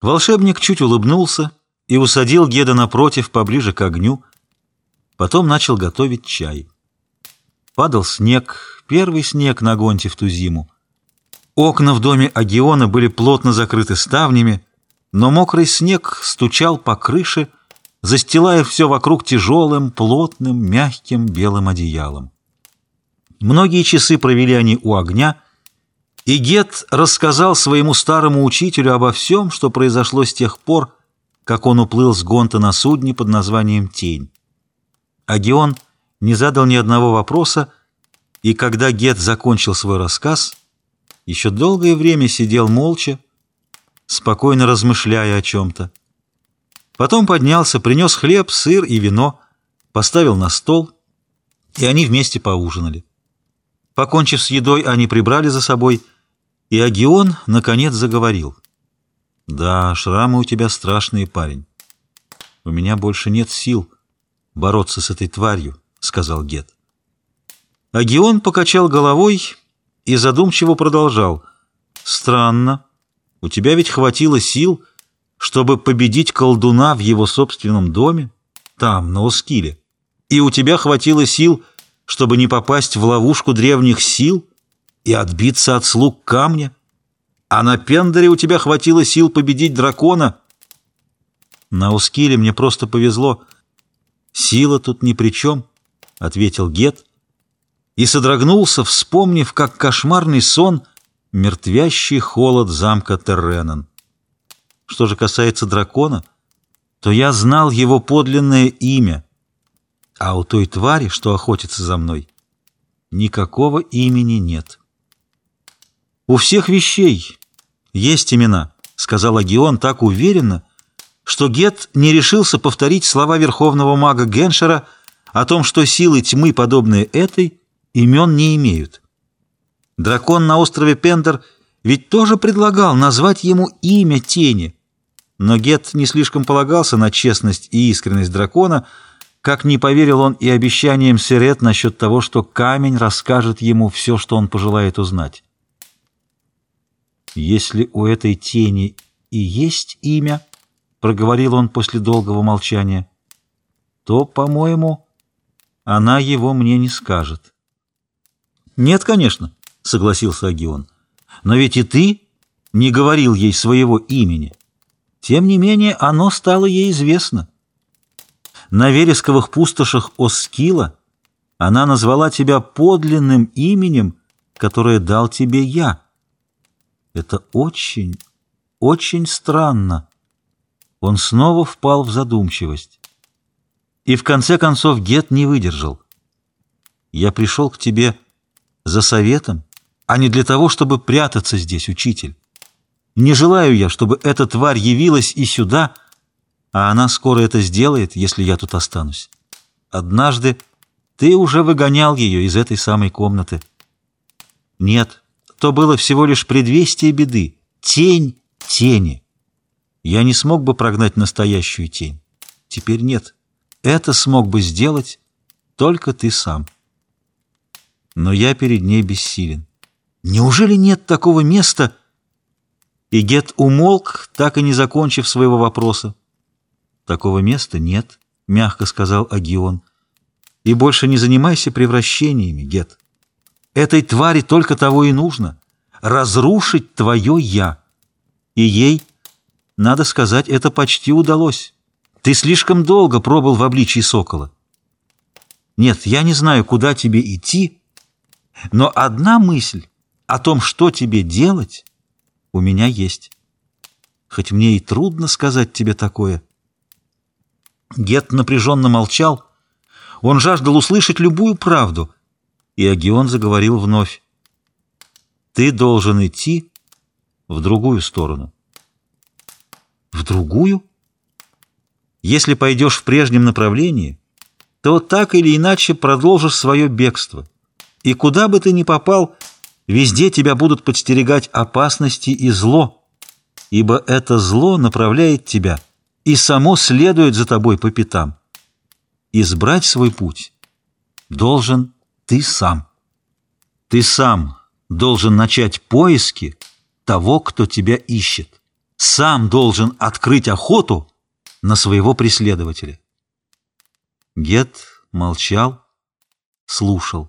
Волшебник чуть улыбнулся и усадил Геда напротив, поближе к огню. Потом начал готовить чай. Падал снег, первый снег на Гонте в ту зиму. Окна в доме Агиона были плотно закрыты ставнями, но мокрый снег стучал по крыше, застилая все вокруг тяжелым, плотным, мягким белым одеялом. Многие часы провели они у огня, и Гет рассказал своему старому учителю обо всем, что произошло с тех пор, как он уплыл с Гонта на судне под названием «Тень». Агион не задал ни одного вопроса, и когда Гет закончил свой рассказ, еще долгое время сидел молча, спокойно размышляя о чем-то. Потом поднялся, принес хлеб, сыр и вино, поставил на стол, и они вместе поужинали. Покончив с едой, они прибрали за собой, и Агион, наконец, заговорил. «Да, шрамы у тебя страшные, парень. У меня больше нет сил бороться с этой тварью», — сказал Гет. Агион покачал головой и задумчиво продолжал. «Странно. У тебя ведь хватило сил, чтобы победить колдуна в его собственном доме, там, на Оскиле. И у тебя хватило сил, чтобы не попасть в ловушку древних сил и отбиться от слуг камня. А на Пендере у тебя хватило сил победить дракона. На Оскиле мне просто повезло. Сила тут ни при чем, — ответил Гет, и содрогнулся, вспомнив, как кошмарный сон мертвящий холод замка Терренан. Что же касается дракона, то я знал его подлинное имя, а у той твари, что охотится за мной, никакого имени нет. «У всех вещей есть имена», — сказал Агион так уверенно, что Гет не решился повторить слова верховного мага Геншера о том, что силы тьмы, подобные этой, имен не имеют. Дракон на острове Пендер ведь тоже предлагал назвать ему имя тени, но Гет не слишком полагался на честность и искренность дракона, как не поверил он и обещаниям Серет насчет того, что камень расскажет ему все, что он пожелает узнать. «Если у этой тени и есть имя, — проговорил он после долгого молчания, — то, по-моему, она его мне не скажет». «Нет, конечно», — согласился Агион, — «но ведь и ты не говорил ей своего имени». Тем не менее, оно стало ей известно. На вересковых пустошах Оскила она назвала тебя подлинным именем, которое дал тебе я. Это очень, очень странно. Он снова впал в задумчивость. И в конце концов Гет не выдержал. Я пришел к тебе за советом, а не для того, чтобы прятаться здесь, учитель. Не желаю я, чтобы эта тварь явилась и сюда, а она скоро это сделает, если я тут останусь. Однажды ты уже выгонял ее из этой самой комнаты. Нет, то было всего лишь предвестие беды, тень тени. Я не смог бы прогнать настоящую тень. Теперь нет. Это смог бы сделать только ты сам. Но я перед ней бессилен. Неужели нет такого места, и Гет умолк, так и не закончив своего вопроса. «Такого места нет», — мягко сказал Агион. «И больше не занимайся превращениями, Гет. Этой твари только того и нужно — разрушить твое «я». И ей, надо сказать, это почти удалось. Ты слишком долго пробыл в обличии сокола. Нет, я не знаю, куда тебе идти, но одна мысль о том, что тебе делать, у меня есть. Хоть мне и трудно сказать тебе такое. Гет напряженно молчал. Он жаждал услышать любую правду. И Агион заговорил вновь. Ты должен идти в другую сторону. В другую? Если пойдешь в прежнем направлении, то так или иначе продолжишь свое бегство. И куда бы ты ни попал, Везде тебя будут подстерегать опасности и зло, ибо это зло направляет тебя и само следует за тобой по пятам. Избрать свой путь должен ты сам. Ты сам должен начать поиски того, кто тебя ищет. Сам должен открыть охоту на своего преследователя. Гет молчал, слушал.